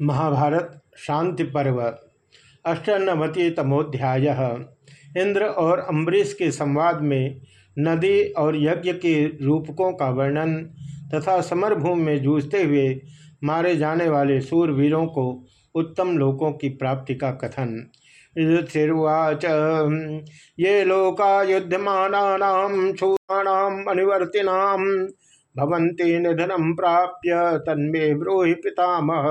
महाभारत शांति पर्व अष्टनवति तमोध्याय इंद्र और अम्बरीश के संवाद में नदी और यज्ञ के रूपकों का वर्णन तथा समरभूमि में जूझते हुए मारे जाने वाले सूरवीरों को उत्तम लोकों की प्राप्ति का कथन। युधिर्वाच ये लोका युद्धमानानाम शूराणाम अनिवर्तिनाम भवंती निधनम प्राप्य तन्मे ब्रोहि पितामह।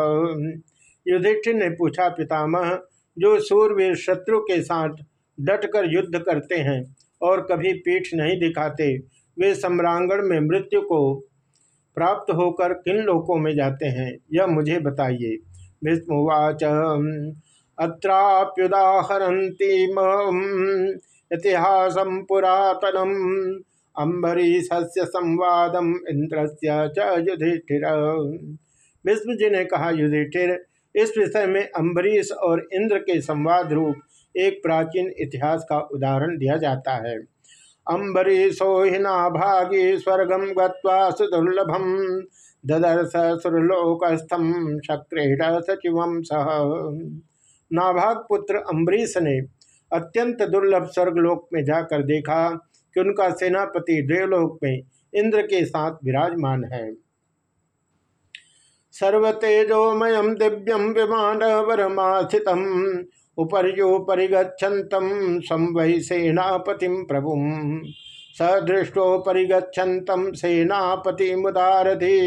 युधिष्ठिर ने पूछा, पितामह, जो सूरवीर शत्रु के साथ डटकर युद्ध करते हैं और कभी पीठ नहीं दिखाते, वे सम्रांगण में मृत्यु को प्राप्त होकर किन लोकों में जाते हैं, यह मुझे बताइए। भीष्मवाच अत्राप्युदाहरती इतिहासम पुरातनम अम्बरीश संवादम इंद्र युधिष्ठिर। विष्णु जी ने कहा, युधिष्ठिर, इस विषय में अम्बरीश और इंद्र के संवाद रूप एक प्राचीन इतिहास का उदाहरण दिया जाता है। अम्बरीशो हिना भागी स्वर्गम गुदुर्लभम ददर्श सुरलोकस्थम शक्रेण सचिव सह। नाभाग पुत्र अम्बरीश ने अत्यंत दुर्लभ स्वर्गलोक में जाकर देखा कि उनका सेनापति देवलोक में इंद्र के साथ विराजमान है। सर्वतेजोमय दिव्यम विमान वरमास्थित उपर्यो परिगछतम संवि सेनापति प्रभु सदृष्टो परिगछतम सेनापति मुदारधि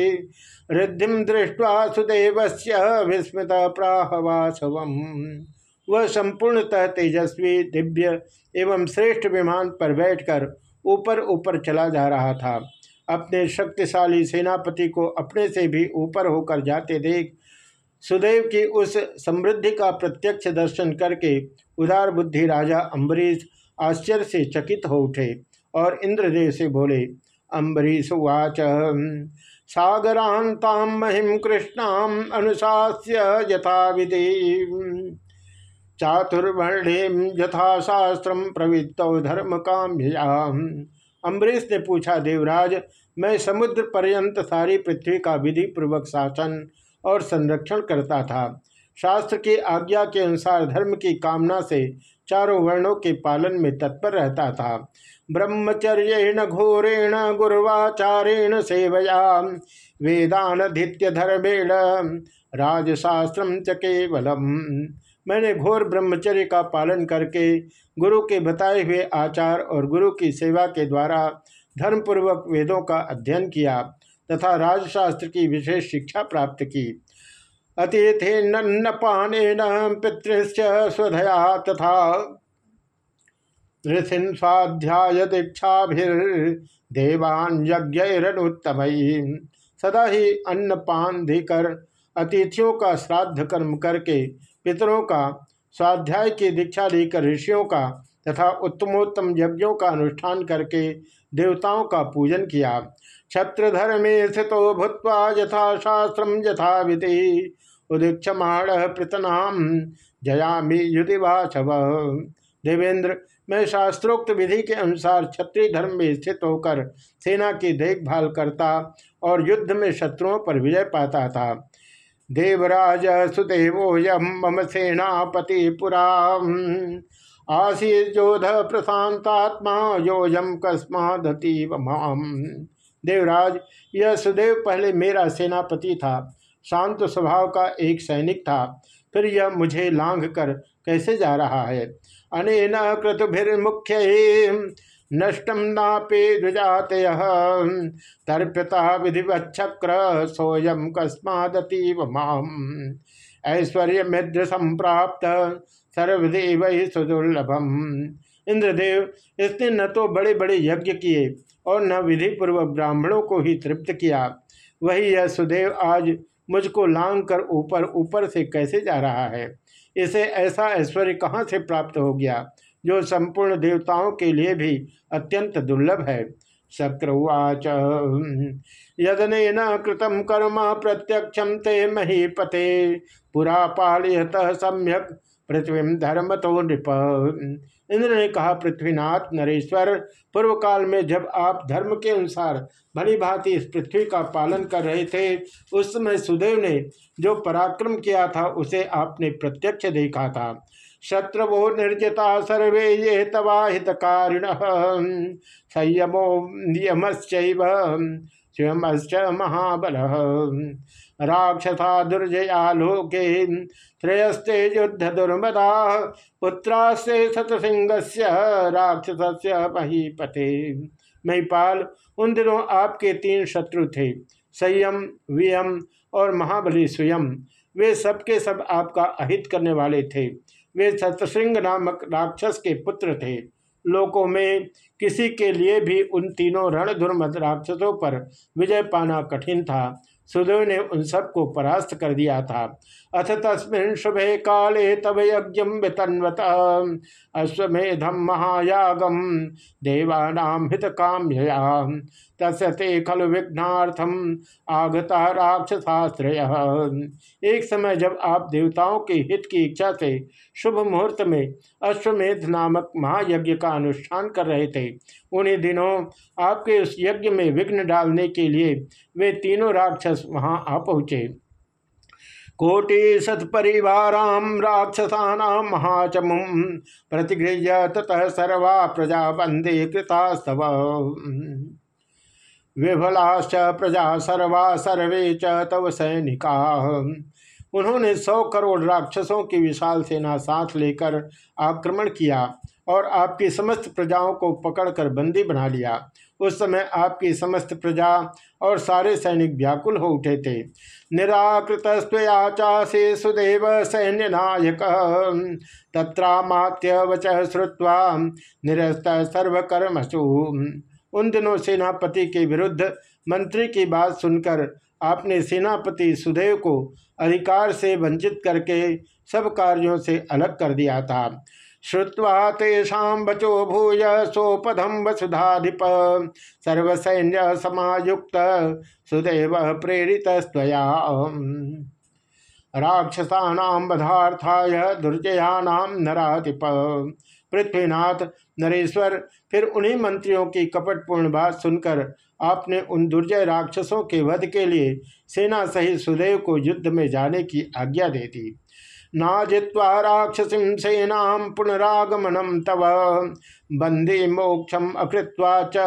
रिद्धि दृष्ट्वा सुदेव विस्मृत प्राहवासव वह संपूर्णतः तेजस्वी, दिव्य एवं श्रेष्ठ विमान पर बैठकर ऊपर ऊपर चला जा रहा था। अपने शक्तिशाली सेनापति को अपने से भी ऊपर होकर जाते देख सुदेव की उस समृद्धि का प्रत्यक्ष दर्शन करके उदार बुद्धि राजा अम्बरीश आश्चर्य से चकित हो उठे और इंद्रदेव से बोले अम्बरीश उवाच। सागरांताम महिम कृष्णाम अनुशास्य यथा विधि चातुर्वर्णिम यथाशास्त्र प्रवृत्त धर्म काम अम्बरीश ने पूछा, देवराज, मैं समुद्र पर्यंत सारी पृथ्वी का विधि पूर्वक शासन और संरक्षण करता था। शास्त्र की आज्ञा के अनुसार धर्म की कामना से चारों वर्णों के पालन में तत्पर रहता था। ब्रह्मचर्य घोरेण, गुर्वाचारेण सेवया। वेदानधित्य धर्मेण राजशास्त्र च केवलम। मैंने घोर ब्रह्मचर्य का पालन करके गुरु के बताए हुए आचार और गुरु की सेवा के द्वारा धर्मपूर्वक वेदों का अध्ययन किया तथा राजशास्त्र की विशेष शिक्षा प्राप्त की। अतिथि नन्नपान पितृश्च स्वधया तथा ऋषिन स्वाध्याय दीक्षाभिर्देवान यज्ञरनुत्तम। सदा ही अन्नपान देकर अतिथियों का श्राद्ध कर्म करके पितरों का, स्वाध्याय की दीक्षा लेकर ऋषियों का तथा उत्तमोत्तम यज्ञों का अनुष्ठान करके देवताओं का पूजन किया। छत्रधर्मे स्थित भूत्वा यथा शास्त्र यथा विधि उदीक्षमाण प्रतनाम जयामी युधिवाचव। देवेंद्र, मैं शास्त्रोक्त विधि के अनुसार क्षत्रिय धर्म में स्थित होकर सेना की देखभाल करता और युद्ध में शत्रुओं पर विजय पाता था। देवराज सुदेवो यम मम सेनापति पुरा आसी जोध प्रशांतात्मा योजम कस्मादतीव माम। देवराज, यह सुदेव पहले मेरा सेनापति था, शांत स्वभाव का एक सैनिक था, फिर यह मुझे लांघ कर कैसे जा रहा है? अनेन क्रतुभिर्मुख्य नष्टम नापे द्विजात तर्प्यता विधिवच्छक्र सोयम कस्मादतीव माम। ऐश्वर्य मिद्र संप्राप्त सर्वदेव सुदुर्लभम। इंद्रदेव, इसने न तो बड़े बड़े यज्ञ किए और न विधि पूर्वक ब्राह्मणों को ही तृप्त किया। वही यह सुदेव आज मुझको लांग कर ऊपर ऊपर से कैसे जा रहा है? इसे ऐसा ऐश्वर्य कहाँ से प्राप्त हो गया? जो संपूर्ण देवताओं के लिए भी अत्यंत दुर्लभ है। शक्रवाच यदन कृतम कर्म प्रत्यक्षम ते महीपते पुरा पालयत सम्यक पृथ्वी धर्म तो नृप। इंद्र ने कहा, पृथ्वीनाथ नरेश्वर पूर्व काल में जब आप धर्म के अनुसार भली भांति इस पृथ्वी का पालन कर रहे थे, उस समय सुदेव ने जो पराक्रम किया था, उसे आपने प्रत्यक्ष देखा था। शत्रवो निर्जिता सर्वे ये तवाहितकारिण संयमो नियमश्च स्वयंश्च महाबल। राक्षसा दुर्जया लोके त्रयस्ते युद्ध दुर्मदा। पुत्रास्ते शतसिंह से राक्षस महीपते। महिपाल उन दिनों आपके तीन शत्रु थे, संयम, वियम और महाबली स्वयं। वे सबके सब आपका अहित करने वाले थे। वे सतसिंह नामक राक्षस के पुत्र थे। लोकों में किसी के लिए भी उन तीनों रणधुर्मद राक्षसों पर विजय पाना कठिन था। सुदेव ने उन सबको परास्त कर दिया था। अथ तस्मिन शुभे काले तब यज्ञ वितन्वत। अश्वेधम महायागम देवानाम हित काम्यया तस्ते खलु विघ्नार्थम आगता राक्षसाश्रय। एक समय जब आप देवताओं के हित की इच्छा से शुभ मुहूर्त में अश्वमेध नामक महायज्ञ का अनुष्ठान कर रहे थे, उन्हीं दिनों आपके उस यज्ञ में विघ्न डालने के लिए वे तीनों राक्षस वहाँ आ पहुँचे। कोटि सत्परिवाराम राक्षसा महाचमुम प्रतिगृह्य ततः सर्वा प्रजा बंदे कृतास्तव। विफलाश्च प्रजा सर्वा सर्वे च तव सैनिका। उन्होंने सौ करोड़ राक्षसों की विशाल सेना साथ लेकर आक्रमण किया और आपकी समस्त प्रजाओं को पकड़कर बंदी बना लिया। उस समय आपकी समस्त प्रजा और सारे सैनिक व्याकुल हो उठे थे। निराकृत चासे सुदेव सैन्य नायक तत्रामात्य श्रुवा निरस्त सर्वकर्मसु उन दिनों सेनापति के विरुद्ध मंत्री की बात सुनकर आपने सेनापति सुदेव को अधिकार से वंचित करके सब कार्यों से अलग कर दिया था। श्रुवा तेषा बचो भूय सोपधम वसुधाधिप। सर्वसैन्य समायुक्त सुदेव प्रेरित स्वया राक्षसानाम बधार्थाय दुर्जयानाम नराधिप। पृथ्वीनाथ, नरेश्वर, फिर उन्हीं मंत्रियों की कपटपूर्ण बात सुनकर आपने उन दुर्जय राक्षसों के वध के लिए सेना सहित सुदेव को युद्ध में जाने की आज्ञा दे दी। ना जित्वा राक्षसी सेना पुनरागमनम तव। बंदी मोक्षम अकृत्वा च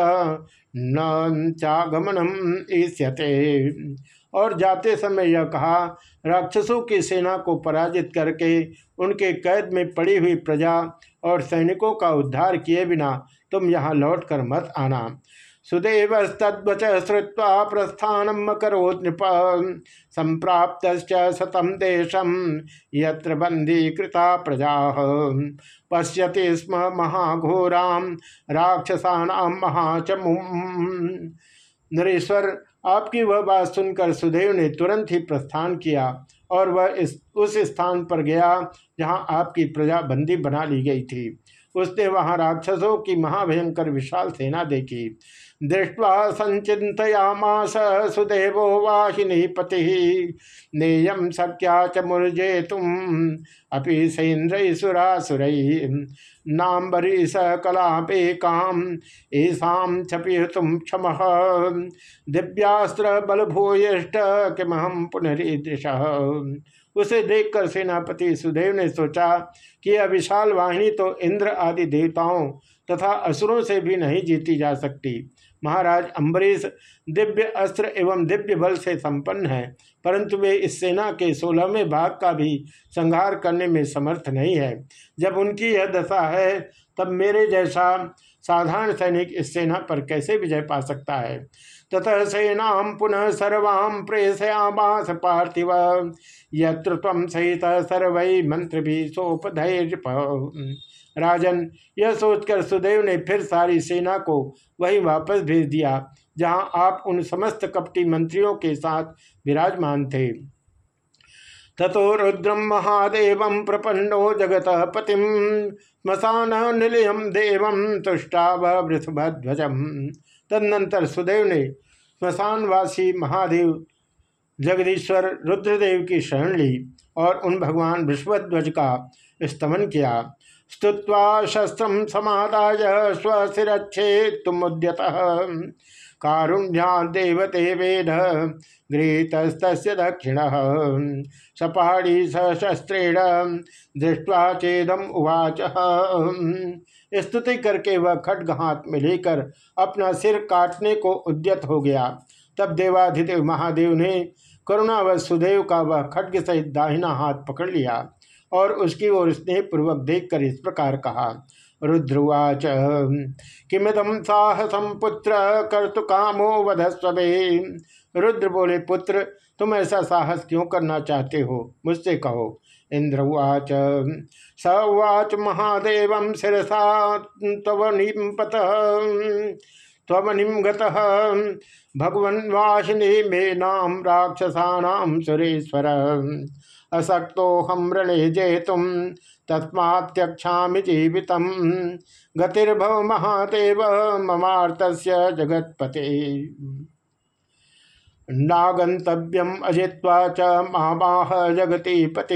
न चागमनम ईष्यते। और जाते समय यह कहा, राक्षसों की सेना को पराजित करके उनके कैद में पड़ी हुई प्रजा और सैनिकों का उद्धार किए बिना तुम यहाँ लौट कर मत आना। सुदेवस्तवच श्रुवा प्रस्थान करोत् नृप। संप्राप्त शतम देशम यत्र बंदी कृता प्रजा। पश्यति स्म महाघोरा राक्षसा महाचमु। नरेश्वर, आपकी वह बात सुनकर सुदेव ने तुरंत ही प्रस्थान किया और वह इस, उस स्थान पर गया जहाँ आपकी प्रजा बंदी बना ली गई थी। उसने वहाँ राक्षसों की महाभयंकर विशाल सेना देखी। दृष्टवा संचितयामास सुदेवो वाहिनी पति नेयम सक्या च मुर्जे तुम अपि सैन्द्र सुरासुर। नाम्बरी स कलापे काम ऐसाम तुम क्षम। दिव्यास्त्र बलभूयिष्ट किमहम पुनरीदृश। उसे देखकर सेनापति सुदेव ने सोचा कि यह विशाल वाहिनी तो इंद्र आदि देवताओं तथा असुरों से भी नहीं जीती जा सकती। महाराज अम्बरीश दिव्य अस्त्र एवं दिव्य बल से संपन्न है, परंतु वे इस सेना के सोलहवें भाग का भी संहार करने में समर्थ नहीं है। जब उनकी यह दशा है, तब मेरे जैसा साधारण सैनिक इस सेना पर कैसे विजय पा सकता है? ततः सेना पुनः सर्वाम प्रेषयामास पार्थिव। यत्र सहित सर्व मंत्र भी राजन, यह सोचकर सुदेव ने फिर सारी सेना को वही वापस भेज दिया, जहाँ आप उन समस्त कपटी मंत्रियों के साथ विराजमान थे। ततो रुद्रम महादेव प्रपन्नो जगत पतिम स्मशान निलयम देव तुष्टाव वृषभध्वजम। तदनंतर सुदेव ने स्मशानवासी महादेव जगदीश्वर रुद्रदेव की शरण ली और उन भगवान विश्वध्वज का स्तमन किया। स्तुत्वा शस्त्र समादाय तुम तुमुद्यत कारुण्या देवते वेद गृहतस्त दक्षिण। सपाड़ी सशस्त्रेण दृष्टवा चेदम उवाच। स्तुति करके वह खड्ग हाथ में लेकर अपना सिर काटने को उद्यत हो गया। तब देवाधिदेव महादेव ने करुणावश सुदेव का वह खड्ग सहित दाहिना हाथ पकड़ लिया और उसकी ओर स्नेहपूर्वक देखकर इस प्रकार कहा रुद्रवाच। किमिदम साहसम पुत्र कर तो कामो वधस्वे रुद्र बोले, पुत्र, तुम ऐसा साहस क्यों करना चाहते हो? मुझसे कहो। इंद्रवाच स उवाच, महादेव शिरसा तव निपत तवनिम भगवन वाशिनी मे नाम राक्षसानाम सुरेश्वर। असक्तो हम रणे जेतुम तस्मात्यक्षा जीवित गतिर्भव महादेव ममार्त जगत्पते। नागंतव्यम अजित्वा च महामाह जगती पति।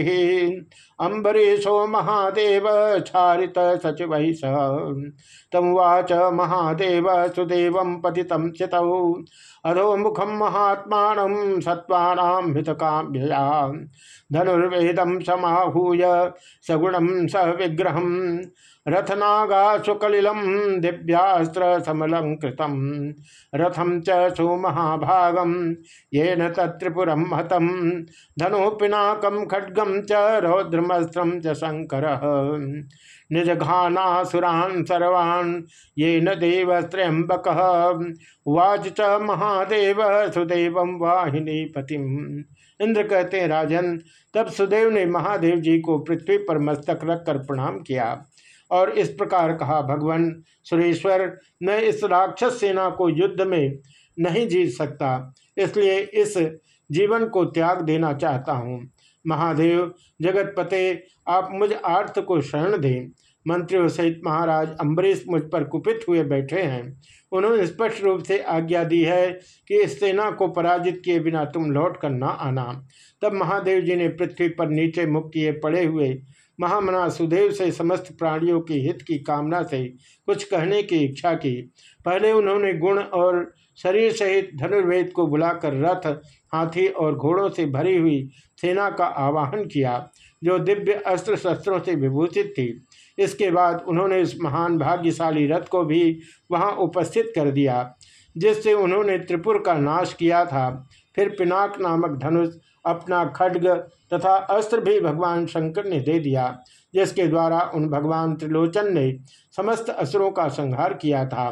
अम्बरीशो महादेव क्षारित सचिव सह। तमुवाच महादेव सुदेव पति चितौ। अधो मुखम महात्मा सत्वानां हितकाभ्यया धनुर्वेदम समाहूय सगुणम स विग्रह रथनागा सुकलिलम दिव्यास्त्र समलंकृतम रथम च सुमहाभागम ये न तत्रिपुरम हतम। धनुपिनाकम खड्गम च रौद्रमस्त्रम च शंकर निजघानासुरान् सर्वान् ये न देवस्त्र्यंबक वाच च महादेव, सुदेव वाहिनी पतिम। इंद्र कहते राजन, तब सुदेव ने महादेव जी को पृथ्वी पर मस्तक रखकर प्रणाम किया। और इस प्रकार कहा, भगवान सुरेश्वर, मैं इस राक्षस सेना को युद्ध में नहीं जीत सकता, इसलिए इस जीवन को त्याग देना चाहता हूँ। महादेव, जगतपते, आप मुझ आर्थ को शरण दें। मंत्रियों सहित महाराज अम्बरीश मुझ पर कुपित हुए बैठे हैं। उन्होंने स्पष्ट रूप से आज्ञा दी है कि इस सेना को पराजित किए बिना तुम लौट कर न आना। तब महादेव जी ने पृथ्वी पर नीचे मुख किए पड़े हुए महामना सुदेव से समस्त प्राणियों के हित की कामना से कुछ कहने की इच्छा की। पहले उन्होंने गुण और शरीर सहित धनुर्वेद को बुलाकर रथ, हाथी और घोड़ों से भरी हुई सेना का आवाहन किया, जो दिव्य अस्त्र शस्त्रों से विभूषित थी। इसके बाद उन्होंने इस महान भाग्यशाली रथ को भी वहाँ उपस्थित कर दिया, जिससे उन्होंने त्रिपुर का नाश किया था। फिर पिनाक नामक धनुष अपना खड्ग तथा अस्त्र भी भगवान शंकर ने दे दिया, जिसके द्वारा उन भगवान त्रिलोचन ने समस्त असुरों का संहार किया था।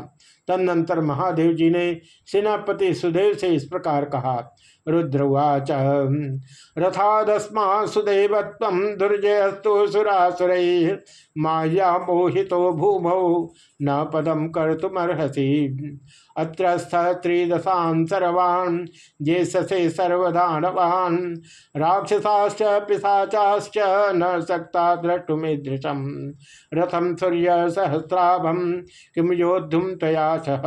तदनंतर महादेव जी ने सेनापति सुदेव से इस प्रकार कहा रुद्रवाच रथादस्मा सुदेवत्व दुर्जयस्तु सुरासुर माया मोहितो भूमौ, न पदम कर्तुमर्हसी। अत्रस्थ त्रिदशान सर्वान् ये ससे सर्वदानवान्, राक्षसाश्च पिशाचाश्च न सक्ता रथम सूर्य सहस्राभम किम योद्धुम तया सह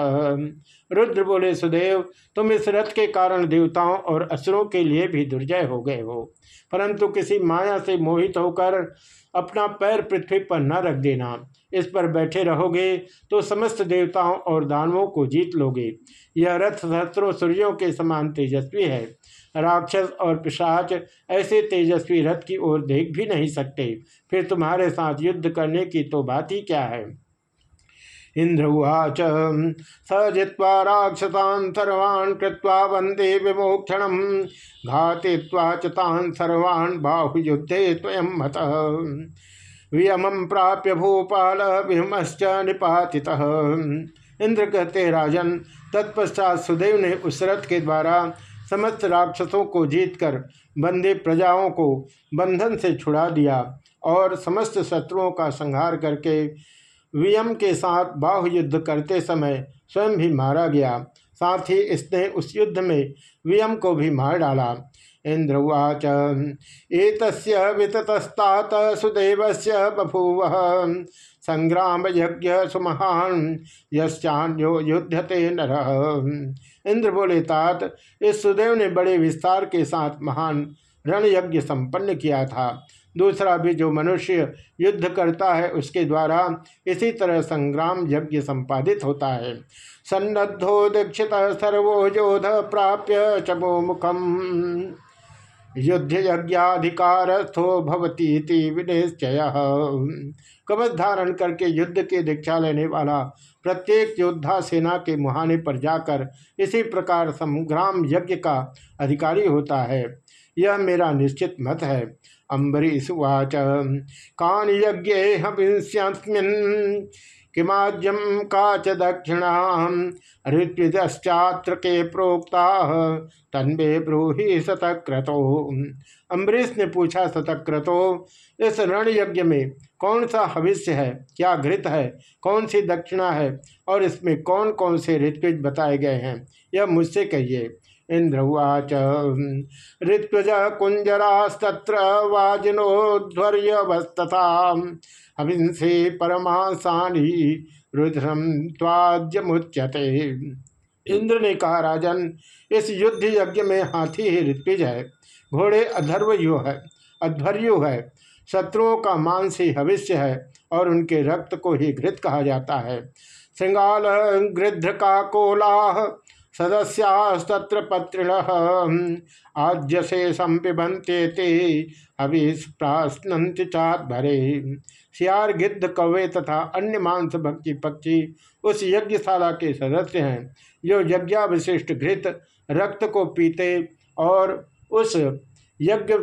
रुद्र बोले, सुदेव, तुम इस रथ के कारण देवताओं और असुरों के लिए भी दुर्जय हो गए हो। परंतु किसी माया से मोहित होकर अपना पैर पृथ्वी पर न रख देना। इस पर बैठे रहोगे तो समस्त देवताओं और दानवों को जीत लोगे। यह रथ सहस्त्रों सूर्यों के समान तेजस्वी है। राक्षस और पिशाच ऐसे तेजस्वी रथ की ओर देख भी नहीं सकते। फिर तुम्हारे साथ युद्ध करने की तो बात ही क्या है? इंद्र उवाच स जित्वा राक्षसान सर्वान् कृत्वा वंदे विमोक्षण घातित्वा च तान् सर्वान् बाहुयुद्धे स्वयं मतः वियमं प्राप्य भूपाल विमश्च निपाति इंद्र कहते, राजन, तत्पश्चात सुदेव ने उस रथ के द्वारा समस्त राक्षसों को जीतकर बंदे प्रजाओं को बंधन से छुड़ा दिया और समस्त शत्रुओं का संहार करके वियम के साथ बाहु युद्ध करते समय स्वयं भी मारा गया। साथ ही इसने उस युद्ध में वियम को भी मार डाला। इंद्रवाच एक विततस्तात सुदेव से बभूव। संग्राम यज्ञ सुमहान यश्चान्यो युद्धते नर। इंद्र बोले, तात, इस सुदेव ने बड़े विस्तार के साथ महान रण यज्ञ संपन्न किया था। दूसरा भी जो मनुष्य युद्ध करता है, उसके द्वारा इसी तरह संग्राम यज्ञ संपादित होता है। सन्नद्धो दीक्षित सर्वो योध प्राप्य चमो मुखम युद्ध यज्ञाधिकारस्थो भवती विनिश्चय। कवच धारण करके युद्ध की दीक्षा लेने वाला प्रत्येक योद्धा सेना के मुहाने पर जाकर इसी प्रकार संग्राम यज्ञ का अधिकारी होता है। यह मेरा निश्चित मत है। अम्बरीश उवाच कान यज्ञ किमाज्यम का च दक्षिणा ऋत्विदश्चात्र के प्रोक्ता। तन्वे ब्रूहि शतक्रतो अम्बरीश ने पूछा शतक्रतो इस रण यज्ञ में कौन सा हविष्य है? क्या घृत है? कौन सी दक्षिणा है? और इसमें कौन कौन से ऋत्विज बताए गए हैं? यह मुझसे कहिए। इंद्रवाच ऋत्वज कुंजरास्तत्र वाजिनोध्वर्यवस्तथा। हविंसे परमासानी रुद्रम मुच्यते इंद्र ने कहा, राजन, इस युद्ध यज्ञ में हाथी ही ऋत्विज है। घोड़े अधर्वयु है, अध्वर्यु है। शत्रुओं का मांस ही हविष्य है और उनके रक्त को ही घृत कहा जाता है। श्रृंगाल गृध्र का कोलाह सदस्यास्तत्र पत्रिण। आज्य से संपिबंते ते। अभिस्प्रास्नंत चात भरे सियार गिद्ध कौवे तथा अन्य मांस भक्ति पक्षी उस यज्ञशाला के सदस्य हैं। जो यज्ञाविशिष्ट घृत रक्त को पीते और उस यज्ञ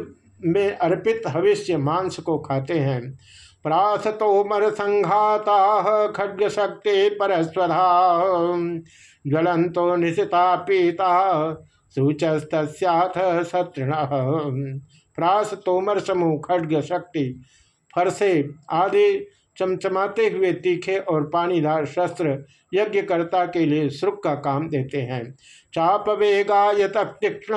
में अर्पित हविष्य मांस को खाते हैं। प्रास तोमर संघाता खड्ग शक्ति परस्वधा। ज्वलंतो निशिता पीता सूचस्तस्याथ शत्रुण प्रास तोमर समूह खड्ग शक्ति फरसे आदि चमचमाते हुए तीखे और पानीदार शस्त्र यज्ञकर्ता के लिए श्रुक का काम देते हैं। चाप वेगाय तीक्ष्ण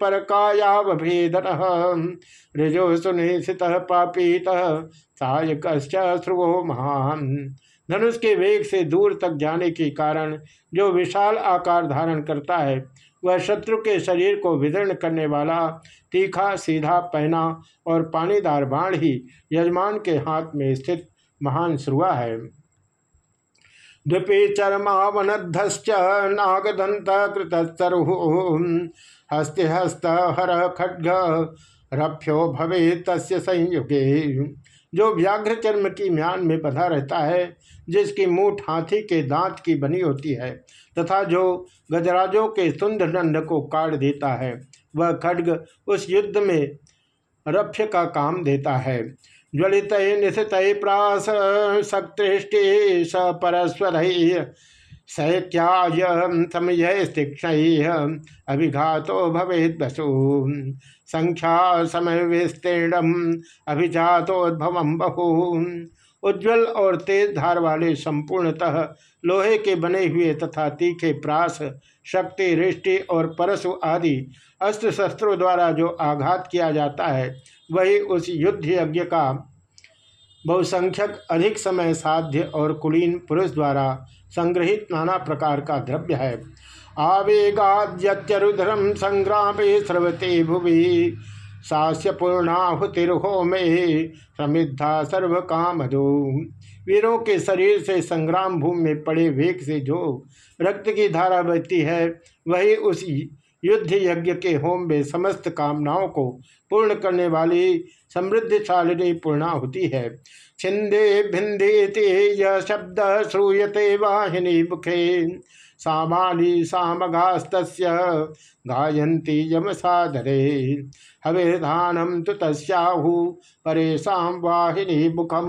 पर कायावभेदन ऋजो सुनिश्चित पापीत। सायक ध्रुवो महान। धनुष के वेग से दूर तक जाने के कारण जो विशाल आकार धारण करता है, वह शत्रु के शरीर को विदर्ण करने वाला तीखा सीधा पहना और पानीदार बाण ही यजमान के हाथ में स्थित महान श्रुआ है। द्विपे चरमावनध्श्च नागदंत हस्ते हस्त हर खड्ग रफ्यो भवे तस्य संयुगे। जो व्याघ्र चर्म की म्यान में बधा रहता है, जिसकी मूठ हाथी के दांत की बनी होती है, तथा जो गजराजों के सुंदर दंड को काट देता है, वह खड्ग उस युद्ध में रफ्य का काम देता है। ज्वलित निशित प्रास शक्तिष्टि स परस्वर सैत्याय समय तीक्षण अभिघातो भवेद संख्या समय विस्तीर्ण अभिजातोद्भव बहु। उज्ज्वल और तेज धार वाले संपूर्णतः लोहे के बने हुए तथा तीखे प्रास, शक्ति, रिष्टि और परशु आदि अस्त्र शस्त्रों द्वारा जो आघात किया जाता है वही उस युद्ध यज्ञ का बहुसंख्यक अधिक समय साध्य और कुलीन पुरुष द्वारा संग्रहित नाना प्रकार का द्रव्य है। आवेगाद्यरुद्रम संग्राम स्रवते भुवि सास्य पूर्णाहुतिर्हो में समिद्धा सर्व कामधो वीरों के शरीर से संग्राम भूमि में पड़े वेग से जो रक्त की धारा बहती है, वही उस युद्ध यज्ञ के होम में समस्त कामनाओं को पूर्ण करने वाली समृद्धिशालिनी पूर्णा होती है। छिंदे भिंदे यह शब्द श्रूयते वाहिनी मुखे। सामाली सामगास्त गायंती यम साधरे हविर्धानम तो तस्याहु परेशान वाहिनी मुखम।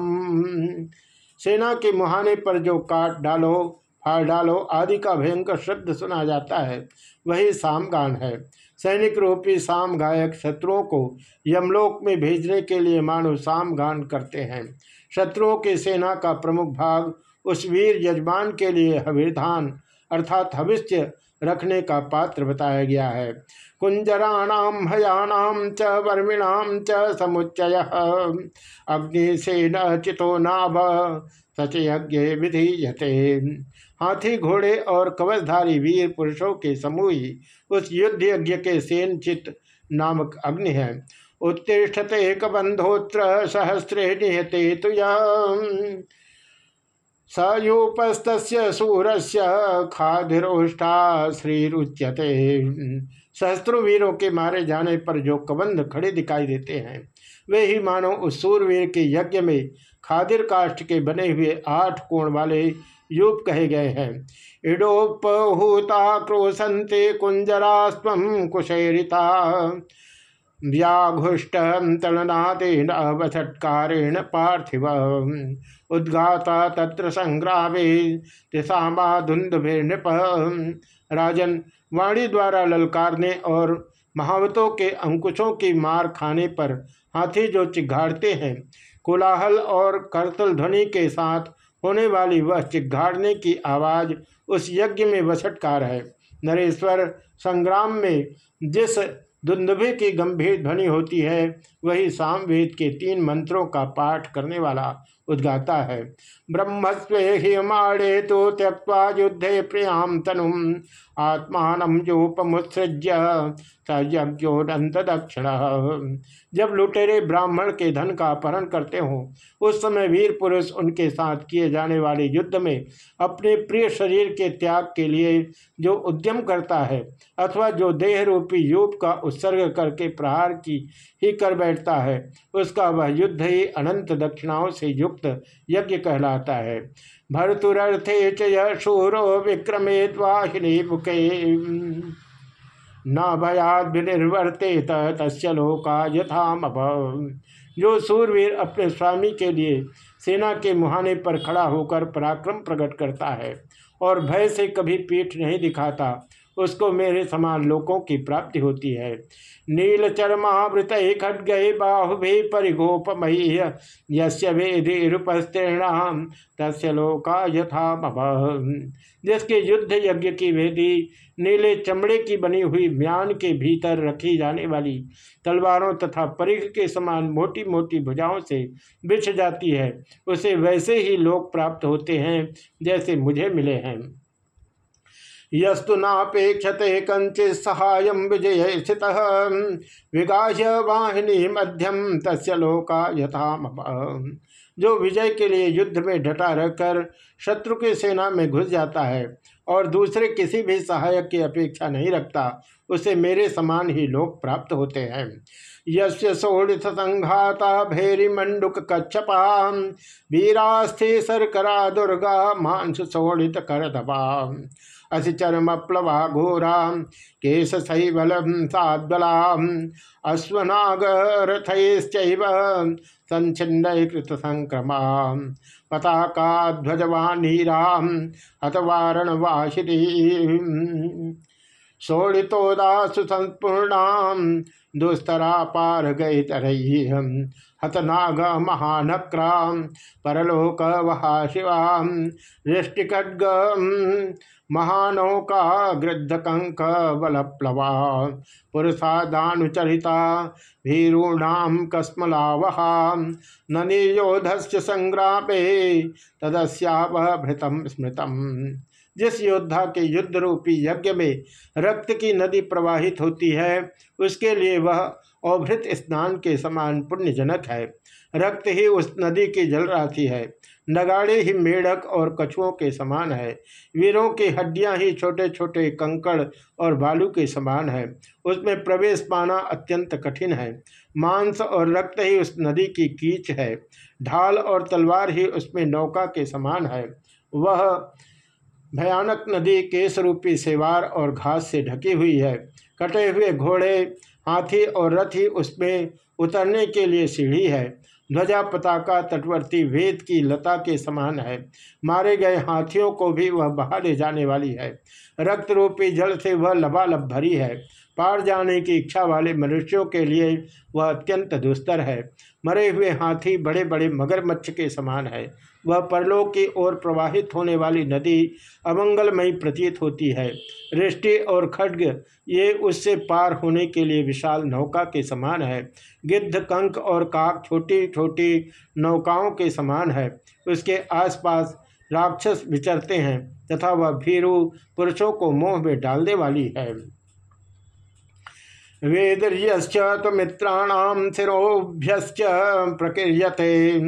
सेना के मुहाने पर जो काट डालो फाड़ डालो। आदि का भयंकर शब्द सुना जाता है। वही सामगान है। सैनिक रूपी साम गायक शत्रुओं को यमलोक में भेजने के लिए मानो सामगान करते हैं। शत्रुओं की सेना का प्रमुख भाग उस वीर यजमान के लिए हविर्धान अर्थात हविष्य रखने का पात्र बताया गया है। कुंजराणाम भयानाम च वर्मिणाम च, समुच्चय। अग्निसेन चितो नाभ, सचयज्ञ विधीयते। हाथी, घोड़े और कवचधारी वीर पुरुषों के समूह ही उस युद्ध यज्ञ के सेन चित नामक अग्नि है। उत्तिष्ठते एक बंधोत्र सहस्रे निहते तो सयूपस्त सूरस्य खाधिरोष्ठा श्रीरुच्यते। सहस्त्रों वीरों के मारे जाने पर जो कबंध खड़े दिखाई देते हैं, वे ही मानो उस सूरवीर के यज्ञ में खादिर काष्ठ के बने हुए आठ कोण वाले यूप कहे गए हैं। इडोपहूता क्रोशंते कुंजरास्व कुशेरिता। व्याघुष्ट तलनादेन अवसत्कारेण पार्थिव। उद्घाता तत्र संग्रामे, तिसामा धुंधभिर्नृप राजन वाणी द्वारा ललकारने और महावतों के अंकुशों की मार खाने पर हाथी जो चिघाड़ते हैं, कोलाहल और करतल ध्वनि के साथ होने वाली वह चिघाड़ने की आवाज़ उस यज्ञ में वसटकार है। नरेश्वर संग्राम में जिस दुंदुभि की गंभीर ध्वनि होती है, वही सामवेद के तीन मंत्रों का पाठ करने वाला उद्गाता है। ब्रह्मस्वे हिमाड़े तो त्यक्वा युद्धे प्रियाम तनु आत्मान जोपमुत्सृज्य सयज्ञोदंत दक्षिण जब लुटेरे ब्राह्मण के धन का अपहरण करते हो, उस समय वीर पुरुष उनके साथ किए जाने वाले युद्ध में अपने प्रिय शरीर के त्याग के लिए जो उद्यम करता है अथवा जो देह रूपी यूप का उत्सर्ग करके प्रहार की ही कर बैठता है, उसका वह युद्ध ही अनंत दक्षिणाओं से युक्त यज्ञ कहलाता है। भरतुरर्थे चूरो विक्रमे द्वाहिनी मुखे। न भयाद निर्वर्ते तस्य लोका यथाम जो सूरवीर अपने स्वामी के लिए सेना के मुहाने पर खड़ा होकर पराक्रम प्रकट करता है और भय से कभी पीठ नहीं दिखाता उसको मेरे समान लोगों की प्राप्ति होती है। नील चरमावृत खड्गय बाहुभि परिगोपमयी यस्य वेदीरूपस्तीर्णाम तस्य लोका यथा जिसके युद्ध यज्ञ की वेदी, नीले चमड़े की बनी हुई म्यान के भीतर रखी जाने वाली तलवारों तथा परिघ के समान मोटी मोटी भुजाओं से बिछ जाती है, उसे वैसे ही लोग प्राप्त होते हैं जैसे मुझे मिले हैं। यस्तु नापेक्षते कंचित सहाय विजय स्थित विगाह्य वाहिनी मध्यम तस्य लोका यथा जो विजय के लिए युद्ध में डटा रहकर शत्रु की सेना में घुस जाता है और दूसरे किसी भी सहायक की अपेक्षा नहीं रखता, उसे मेरे समान ही लोग प्राप्त होते हैं। यस्य सोड़ित संघाता भैरी मंडुक कच्छपा वीरास्थे सरकरा दुर्गा मांस सोड़ित कर दबा अस चरम प्लवा घोरा केश सैबल साद्बला अश्वनागरथैश्चैव संचिन्न कृत संक्रमा पताका ध्वजवानीराम हतवारणवाशिनी शोड़ितोदासु संपूर्णाम दुस्तरा पार गई तरही हतनाग महानक्राम परलोक वहा शिवाम ऋष्टिकड्ग महानौका गृद्धकंक बलप्लवा पुरुषादानुचरिता भीरूणाम कस्मलावहा ननीयोधस्य संग्रामे तदस्यावभृतम स्मृतम। जिस योद्धा के युद्ध रूपी यज्ञ में रक्त की नदी प्रवाहित होती है, उसके लिए वह अवभृत स्नान के समान पुण्यजनक है। रक्त ही उस नदी की जल राशि है। नगाड़े ही मेढक और कछुओं के समान है। वीरों की हड्डियाँ ही छोटे छोटे कंकड़ और बालू के समान है। उसमें प्रवेश पाना अत्यंत कठिन है। मांस और रक्त ही उस नदी की कीच है। ढाल और तलवार ही उसमें नौका के समान है। वह भयानक नदी केस रूपी सेवार और घास से ढकी हुई है। कटे हुए घोड़े, हाथी और रथ ही उसमें उतरने के लिए सीढ़ी है। ध्वजा पताका तटवर्ती वेद की लता के समान है। मारे गए हाथियों को भी वह बहा ले जाने वाली है। रक्त रूपी जल से वह लबालब भरी है। पार जाने की इच्छा वाले मनुष्यों के लिए वह अत्यंत दुस्तर है। मरे हुए हाथी बड़े बड़े मगरमच्छ के समान है। वह परलोक की ओर प्रवाहित होने वाली नदी अमंगलमयी प्रतीत होती है। रिष्टि और खड्ग, ये उससे पार होने के लिए विशाल नौका के समान है। गिद्ध कंक और काक छोटी छोटी नौकाओं के समान है। उसके आसपास राक्षस विचरते हैं तथा वह भीरु पुरुषों को मोह में डालने वाली है। वेदर्यश्च मित्राणाम शिरोभ्यश्च प्रकीर्यते।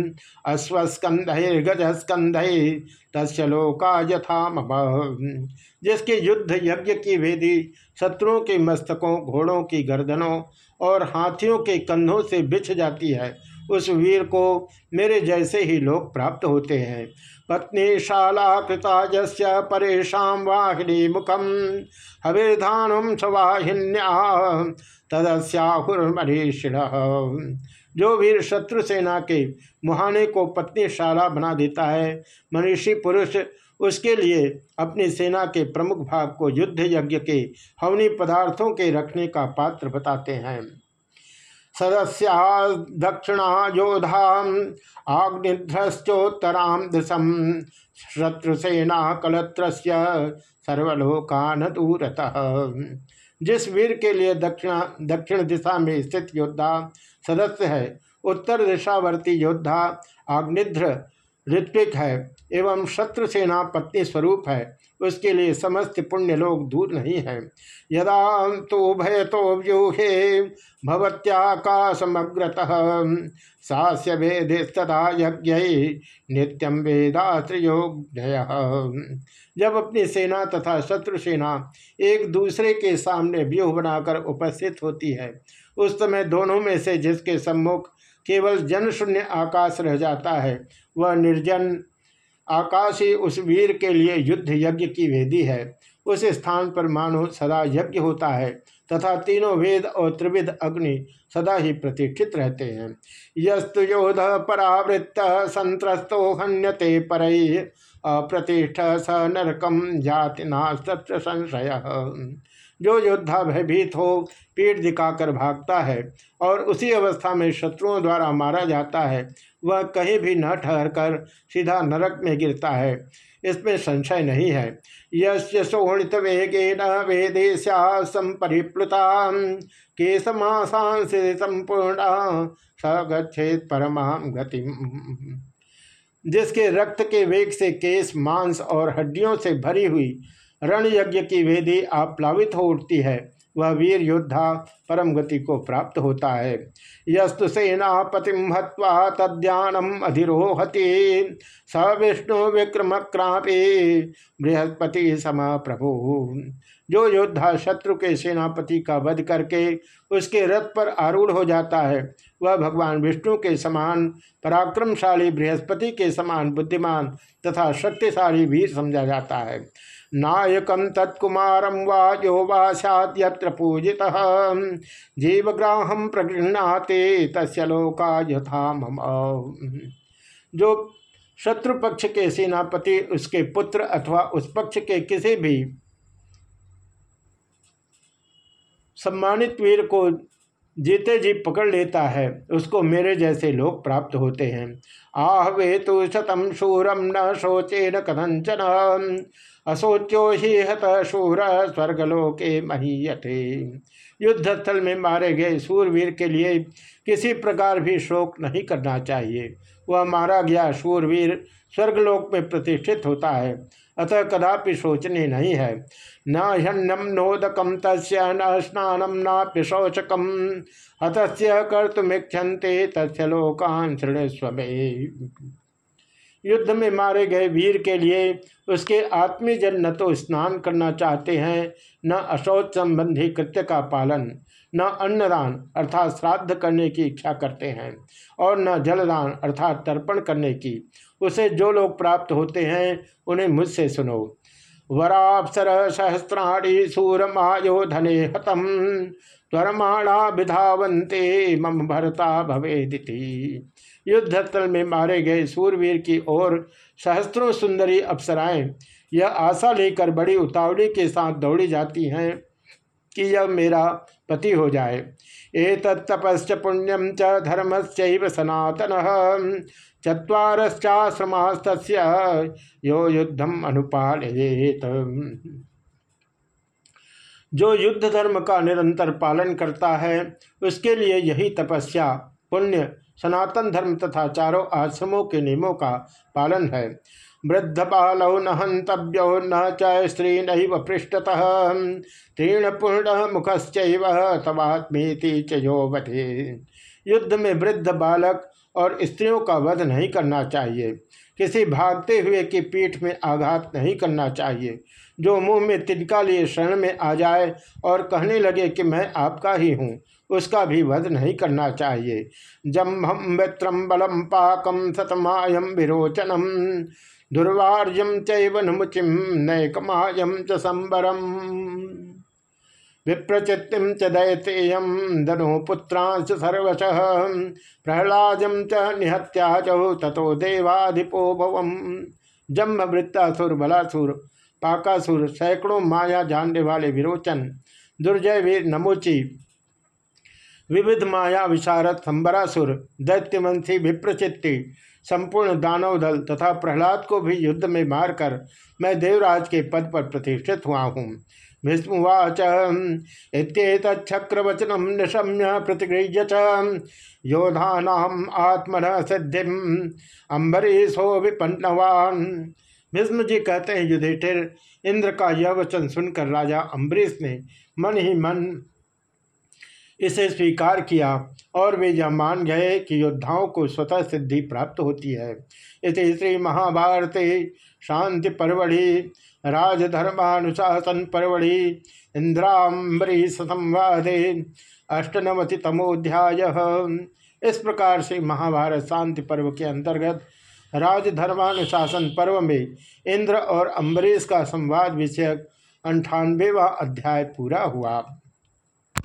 अश्वस्कंधैर्गजस्कंधै तस्य लोका यथा मम। जिसके युद्ध यज्ञ की वेदी, शत्रुओं के मस्तकों, घोड़ों की गर्दनों और हाथियों के कंधों से बिछ जाती है, उस वीर को मेरे जैसे ही लोग प्राप्त होते हैं। पत्नी शाला कृता जस्य परेशान वाहिनी मुखम हविर्धानुम सवाहिन्या तदस्याहुर्मरीषिण जो वीर शत्रु सेना के मुहाने को पत्नी शाला बना देता है, मनीषी पुरुष उसके लिए अपनी सेना के प्रमुख भाग को युद्ध यज्ञ के हवनी पदार्थों के रखने का पात्र बताते हैं। सदस्या दक्षिणा योधा आग्निध्रश्चोत्तरा दिशम। शत्रुसेना कलत्र सर्वलोकान दूरत जिस वीर के लिए दक्षिण दक्षिण दिशा में स्थित योद्धा सदस्य है, उत्तर दिशावर्ती योद्धा आग्निध्र ऋत्विक है एवं शत्रु पत्नी स्वरूप है। उसके लिए समस्त पुण्य लोग दूर नहीं है। यदा तो भय तो व्यूहे भवत्याकाशमग्रत। सास्य वेदेस्तदा यज्ञ नित्यम वेदाश्रयोग्य जब अपनी सेना तथा शत्रु सेना एक दूसरे के सामने व्यूह बनाकर उपस्थित होती है, उस समय दोनों में से जिसके सम्मुख केवल जन शून्य आकाश रह जाता है। वह निर्जन आकाश ही उस वीर के लिए युद्ध यज्ञ की वेदी है। उस स्थान पर मानो सदा यज्ञ होता है तथा तीनों वेद और त्रिविध अग्नि सदा ही प्रतिष्ठित रहते हैं। यस्तु योध परावृत्त संतस्तो हन्यते पर अप्रतिष्ठ स नरकम जाति नास्त्र संशय जो योद्धा भयभीत हो, पीठ दिखाकर भागता है और उसी अवस्था में शत्रुओं द्वारा मारा जाता है, वह कहीं भी न ठहर कर सीधा नरक में गिरता है। इसमें संशय नहीं है। यस्य शोणित वेगेन वेदेशा संपरिप्लुता केशमासांसे संपूर्ण स परमाम गति जिसके रक्त के वेग से केस मांस और हड्डियों से भरी हुई रण यज्ञ की वेदी आप्लावित हो उठती है। वह वीर योद्धा परम गति को प्राप्त होता है। यस्तु सेनापतिम हवा तद्यानम अधिरोहति। स विष्णु विक्रम क्रापे बृहस्पति सम प्रभु। जो योद्धा शत्रु के सेनापति का वध करके उसके रथ पर आरूढ़ हो जाता है, वह भगवान विष्णु के समान पराक्रमशाली बृहस्पति के समान बुद्धिमान तथा शक्तिशाली वीर समझा जाता है। नायकम तत्कुमारम वा यो वा सैद्यत्र पूजित जीवग्राहम प्रगृहते लोका यथा मम। जो शत्रु पक्ष के सेनापति, उसके पुत्र अथवा उस पक्ष के किसी भी सम्मानित वीर को जीते जी पकड़ लेता है, उसको मेरे जैसे लोग प्राप्त होते हैं। आह वे तो शतम शूरम न शोचे न कथंचन असोच्यो ही हत शूर स्वर्गलोके महीयते। युद्ध स्थल में मारे गए सूरवीर के लिए किसी प्रकार भी शोक नहीं करना चाहिए। वह मारा गया शूरवीर स्वर्गलोक में प्रतिष्ठित होता है, अतः कदापि सोचने नहीं है। न हन्यम नोदकम तस् न स्नानम नाप्य शौचकम हतस्य कर्तुमिक्षंते तस्य लोकान युद्ध में मारे गए वीर के लिए उसके आत्मीजन न तो स्नान करना चाहते हैं, न अशौच संबंधी कृत्य का पालन, न अन्नदान अर्थात श्राद्ध करने की इच्छा करते हैं और न जलदान अर्थात तर्पण करने की। उसे जो लोग प्राप्त होते हैं, उन्हें मुझसे सुनो। वरापसर सहस्राणी सूरमायो धने हतम, त्वरमाणा विधावंते मम भरता भवेदिति। युद्ध स्थल में मारे गए सूरवीर की ओर सहस्त्रों सुंदरी अप्सराएँ। यह आशा लेकर बड़ी उतावली के साथ दौड़ी जाती हैं कि यह मेरा पति हो जाए। ए तपश्च पुण्यम च धर्म से सनातन। चुवारश्चाश्रमास्त यो युद्धम अनुपाल जो युद्ध धर्म का निरंतर पालन करता है, उसके लिए यही तपस्या, पुण्य सनातन धर्म तथा चारों आश्रमों के नियमों का पालन है। वृद्ध बालौ न हंतव्यो न च स्त्री नैव पृष्ठतः। तीर्ण पूर्ण मुखश्च तवात्मेति चयोवधे युद्ध में वृद्ध बालक और स्त्रियों का वध नहीं करना चाहिए। किसी भागते हुए की पीठ में आघात नहीं करना चाहिए। जो मुँह में तिनका लिए शरण में आ जाए और कहने लगे कि मैं आपका ही हूँ उसका भी वध नहीं करना चाहिए। जम्भम मित्रम बलम पाकम सतमायम विरोचनम दुर्वार्यम चैवनुचिम नैकमायम च संबरम विप्रचित्तिम च दैतेयम धनु पुत्रांश सर्वश। प्रहलादम च निहत्या तथो देवाधिपो भवम। जम्भ वृत्तासुर बलासुर, पाकासुर, सैकड़ों माया जानने वाले विरोचन, दुर्जय वीर नमोची। विविध माया विशारद संबरासुर, दैत्यमंथी विप्रचित्ति, संपूर्ण दानव दल तथा प्रहलाद को भी युद्ध में मारकर मैं देवराज के पद पर प्रतिष्ठित हुआ हूँ। भीष्मवाच इतक्रवचनम निशम्य प्रतिगृह्य च योधानाम आत्मन सिद्धि अम्बरीशो विपन्नवान। भीष्म जी कहते हैं, युधिष्ठिर, इंद्र का यह वचन सुनकर राजा अम्बरीश ने मन ही मन इसे स्वीकार किया और वे यह मान गए कि योद्धाओं को स्वतः सिद्धि प्राप्त होती है। इस श्री महाभारत शांति परवड़ी राजधर्मानुशासन परवड़ी इंद्राम्बरी संवादे अष्टनवति तमोध्याय इस प्रकार से महाभारत शांति पर्व के अंतर्गत राजधर्मानुशासन पर्व में इंद्र और अम्बरीश का संवाद विषयक अंठानवेवा अध्याय पूरा हुआ।